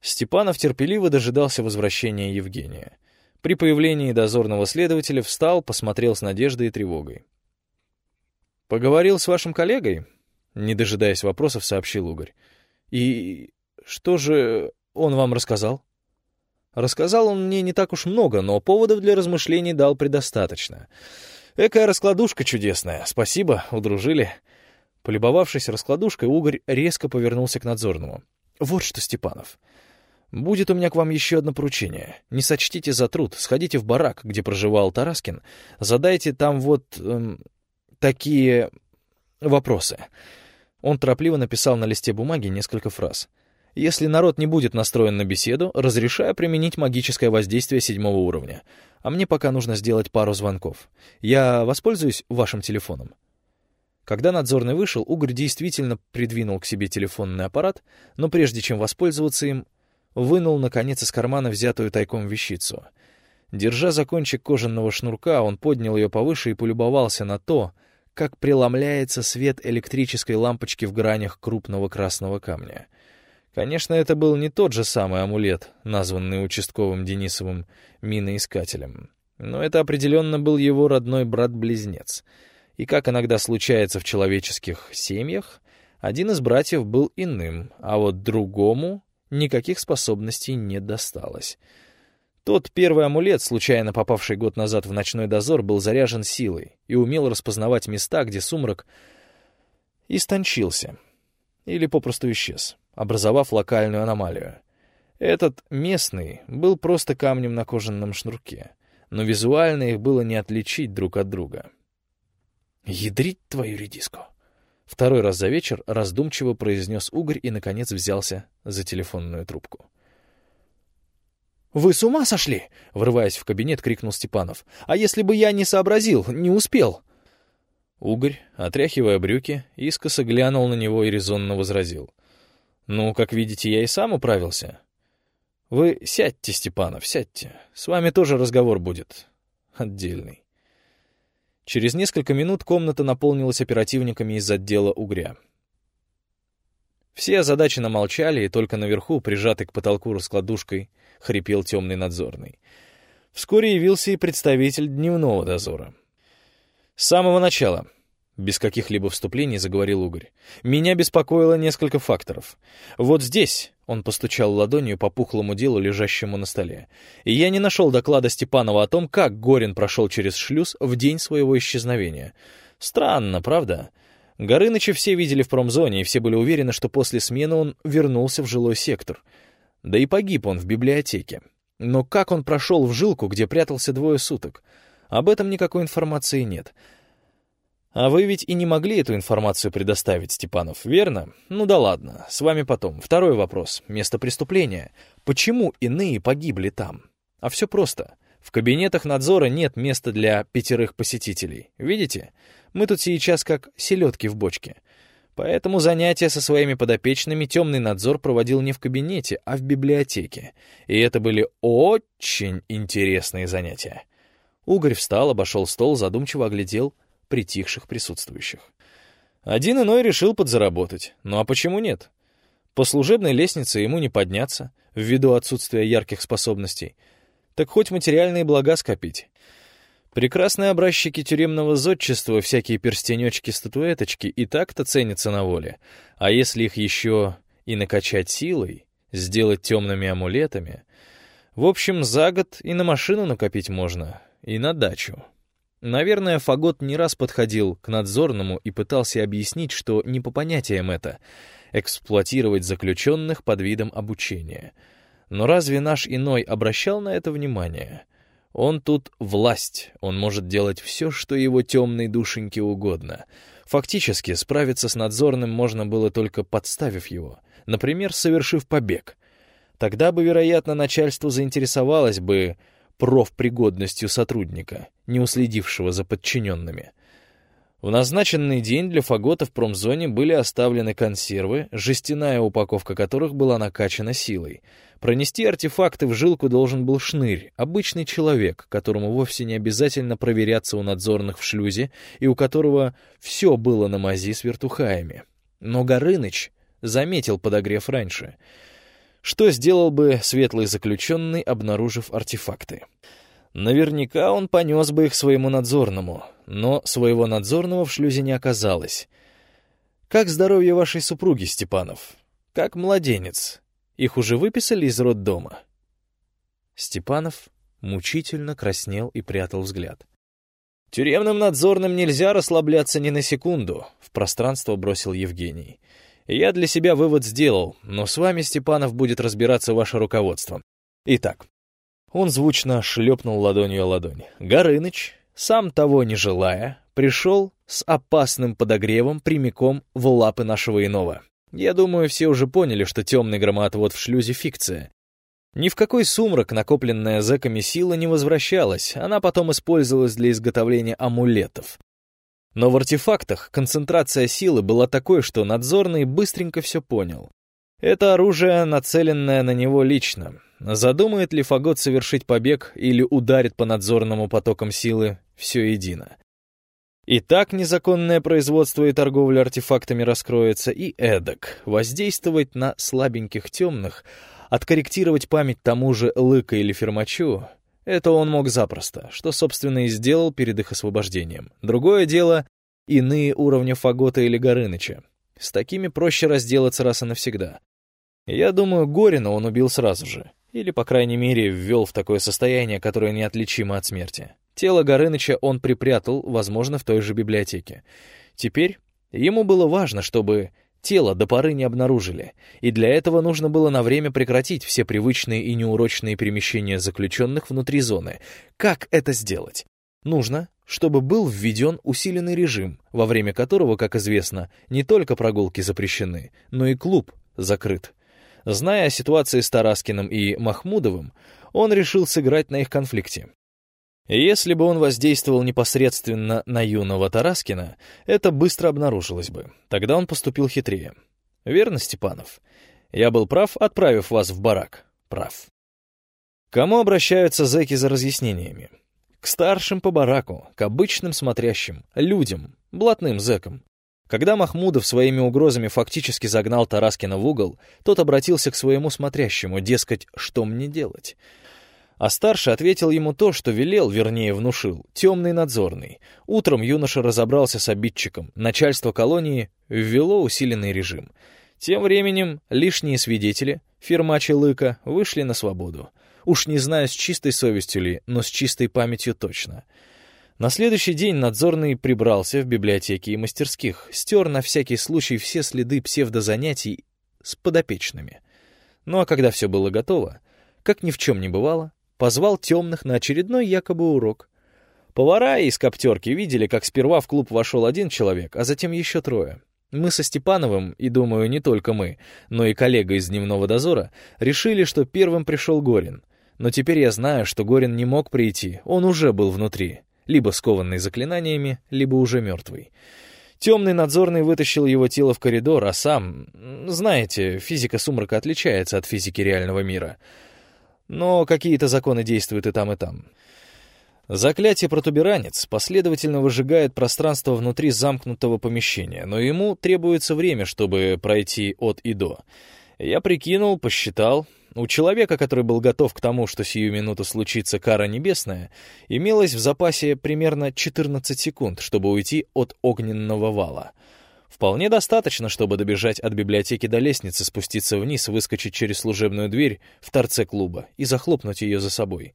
Степанов терпеливо дожидался возвращения Евгения. При появлении дозорного следователя встал, посмотрел с надеждой и тревогой. «Поговорил с вашим коллегой?» Не дожидаясь вопросов, сообщил Угорь. «И что же он вам рассказал?» Рассказал он мне не так уж много, но поводов для размышлений дал предостаточно. Экая раскладушка чудесная. Спасибо, удружили. Полюбовавшись раскладушкой, Угорь резко повернулся к надзорному. Вот что, Степанов. Будет у меня к вам еще одно поручение. Не сочтите за труд. Сходите в барак, где проживал Тараскин. Задайте там вот эм, такие вопросы. Он торопливо написал на листе бумаги несколько фраз. Если народ не будет настроен на беседу, разрешаю применить магическое воздействие седьмого уровня. А мне пока нужно сделать пару звонков. Я воспользуюсь вашим телефоном. Когда надзорный вышел, Угорь действительно придвинул к себе телефонный аппарат, но прежде чем воспользоваться им, вынул, наконец, из кармана взятую тайком вещицу. Держа за кончик кожаного шнурка, он поднял ее повыше и полюбовался на то, как преломляется свет электрической лампочки в гранях крупного красного камня. Конечно, это был не тот же самый амулет, названный участковым Денисовым миноискателем, но это определенно был его родной брат-близнец. И как иногда случается в человеческих семьях, один из братьев был иным, а вот другому никаких способностей не досталось. Тот первый амулет, случайно попавший год назад в ночной дозор, был заряжен силой и умел распознавать места, где сумрак истончился или попросту исчез, образовав локальную аномалию. Этот местный был просто камнем на кожаном шнурке, но визуально их было не отличить друг от друга. «Ядрить твою редиску!» Второй раз за вечер раздумчиво произнес Угорь и, наконец, взялся за телефонную трубку. «Вы с ума сошли?» — врываясь в кабинет, крикнул Степанов. «А если бы я не сообразил, не успел?» Угорь, отряхивая брюки, искоса глянул на него и резонно возразил. «Ну, как видите, я и сам управился. Вы сядьте, Степанов, сядьте. С вами тоже разговор будет. Отдельный». Через несколько минут комната наполнилась оперативниками из отдела Угря. Все озадаченно молчали, и только наверху, прижатый к потолку раскладушкой, хрипел темный надзорный. Вскоре явился и представитель дневного дозора. С самого начала, без каких-либо вступлений, заговорил Угорь, меня беспокоило несколько факторов. Вот здесь, он постучал ладонью по пухлому делу, лежащему на столе, и я не нашел доклада Степанова о том, как Горин прошел через шлюз в день своего исчезновения. Странно, правда? Горыныча все видели в промзоне, и все были уверены, что после смены он вернулся в жилой сектор. Да и погиб он в библиотеке. Но как он прошел в жилку, где прятался двое суток? Об этом никакой информации нет. А вы ведь и не могли эту информацию предоставить, Степанов, верно? Ну да ладно, с вами потом. Второй вопрос. Место преступления. Почему иные погибли там? А все просто. В кабинетах надзора нет места для пятерых посетителей. Видите? Мы тут сейчас как селедки в бочке. Поэтому занятия со своими подопечными темный надзор проводил не в кабинете, а в библиотеке. И это были очень интересные занятия. Угорь встал, обошел стол, задумчиво оглядел притихших присутствующих. Один иной решил подзаработать. Ну а почему нет? По служебной лестнице ему не подняться, ввиду отсутствия ярких способностей. Так хоть материальные блага скопить. Прекрасные образчики тюремного зодчества, всякие перстенечки-статуэточки и так-то ценятся на воле. А если их еще и накачать силой, сделать темными амулетами... В общем, за год и на машину накопить можно, и на дачу. Наверное, Фагот не раз подходил к надзорному и пытался объяснить, что не по понятиям это — эксплуатировать заключенных под видом обучения. Но разве наш иной обращал на это внимание? Он тут власть, он может делать все, что его темной душеньке угодно. Фактически, справиться с надзорным можно было только подставив его, например, совершив побег. Тогда бы, вероятно, начальство заинтересовалось бы профпригодностью сотрудника, не уследившего за подчиненными. В назначенный день для фагота в промзоне были оставлены консервы, жестяная упаковка которых была накачана силой. Пронести артефакты в жилку должен был шнырь, обычный человек, которому вовсе не обязательно проверяться у надзорных в шлюзе и у которого все было на мази с вертухаями. Но Горыныч заметил подогрев раньше. Что сделал бы светлый заключенный, обнаружив артефакты? Наверняка он понес бы их своему надзорному, но своего надзорного в шлюзе не оказалось. Как здоровье вашей супруги, Степанов? Как младенец? Их уже выписали из роддома? Степанов мучительно краснел и прятал взгляд. «Тюремным надзорным нельзя расслабляться ни на секунду», — в пространство бросил Евгений. «Я для себя вывод сделал, но с вами, Степанов, будет разбираться ваше руководство. Итак, он звучно шлепнул ладонью о ладонь. Горыныч, сам того не желая, пришел с опасным подогревом прямиком в лапы нашего иного. Я думаю, все уже поняли, что темный громоотвод в шлюзе — фикция. Ни в какой сумрак накопленная зэками сила не возвращалась, она потом использовалась для изготовления амулетов. Но в артефактах концентрация силы была такой, что надзорный быстренько все понял. Это оружие, нацеленное на него лично. Задумает ли Фагот совершить побег или ударит по надзорному потокам силы, все едино. И так незаконное производство и торговля артефактами раскроется, и эдак воздействовать на слабеньких темных, откорректировать память тому же Лыка или Фермачу — это он мог запросто, что, собственно, и сделал перед их освобождением. Другое дело — иные уровни Фагота или Горыныча. С такими проще разделаться раз и навсегда. Я думаю, Горина он убил сразу же. Или, по крайней мере, ввел в такое состояние, которое неотличимо от смерти. Тело Горыныча он припрятал, возможно, в той же библиотеке. Теперь ему было важно, чтобы тело до поры не обнаружили, и для этого нужно было на время прекратить все привычные и неурочные перемещения заключенных внутри зоны. Как это сделать? Нужно, чтобы был введен усиленный режим, во время которого, как известно, не только прогулки запрещены, но и клуб закрыт. Зная о ситуации с Тараскиным и Махмудовым, он решил сыграть на их конфликте. Если бы он воздействовал непосредственно на юного Тараскина, это быстро обнаружилось бы. Тогда он поступил хитрее. Верно, Степанов? Я был прав, отправив вас в барак. Прав. Кому обращаются зэки за разъяснениями? К старшим по бараку, к обычным смотрящим, людям, блатным зэкам. Когда Махмудов своими угрозами фактически загнал Тараскина в угол, тот обратился к своему смотрящему, дескать, что мне делать? А старший ответил ему то, что велел, вернее внушил, темный надзорный. Утром юноша разобрался с обидчиком, начальство колонии ввело усиленный режим. Тем временем лишние свидетели, фирмачи Лыка, вышли на свободу. Уж не знаю, с чистой совестью ли, но с чистой памятью точно — на следующий день надзорный прибрался в библиотеке и мастерских, стер на всякий случай все следы псевдозанятий с подопечными. Ну а когда все было готово, как ни в чем не бывало, позвал темных на очередной якобы урок. Повара из коптерки видели, как сперва в клуб вошел один человек, а затем еще трое. Мы со Степановым, и, думаю, не только мы, но и коллега из дневного дозора, решили, что первым пришел Горин. Но теперь я знаю, что Горин не мог прийти, он уже был внутри либо скованный заклинаниями, либо уже мертвый. Темный надзорный вытащил его тело в коридор, а сам... Знаете, физика сумрака отличается от физики реального мира. Но какие-то законы действуют и там, и там. Заклятие протуберанец последовательно выжигает пространство внутри замкнутого помещения, но ему требуется время, чтобы пройти от и до. Я прикинул, посчитал, у человека, который был готов к тому, что сию минуту случится кара небесная, имелось в запасе примерно 14 секунд, чтобы уйти от огненного вала. Вполне достаточно, чтобы добежать от библиотеки до лестницы, спуститься вниз, выскочить через служебную дверь в торце клуба и захлопнуть ее за собой.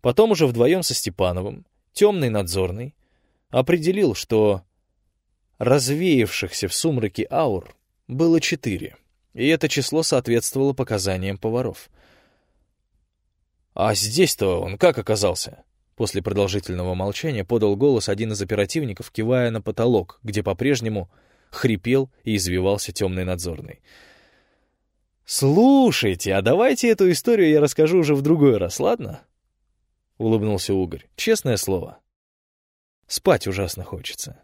Потом уже вдвоем со Степановым, темный надзорный, определил, что развеявшихся в сумраке аур было четыре и это число соответствовало показаниям поваров. «А здесь-то он как оказался?» После продолжительного молчания подал голос один из оперативников, кивая на потолок, где по-прежнему хрипел и извивался темный надзорный. «Слушайте, а давайте эту историю я расскажу уже в другой раз, ладно?» — улыбнулся Угорь. «Честное слово. Спать ужасно хочется».